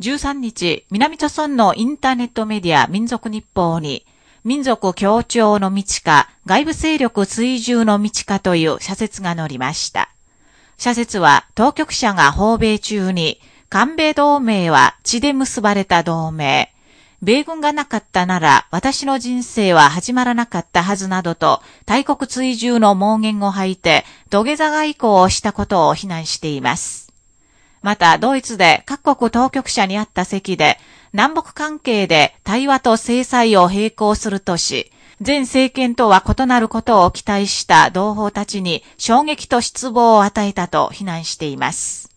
13日、南朝村のインターネットメディア民族日報に、民族協調の道か、外部勢力追従の道かという社説が載りました。社説は、当局者が訪米中に、韓米同盟は血で結ばれた同盟。米軍がなかったなら私の人生は始まらなかったはずなどと大国追従の盲言を吐いて土下座外交をしたことを非難しています。また、ドイツで各国当局者にあった席で南北関係で対話と制裁を並行するとし、前政権とは異なることを期待した同胞たちに衝撃と失望を与えたと非難しています。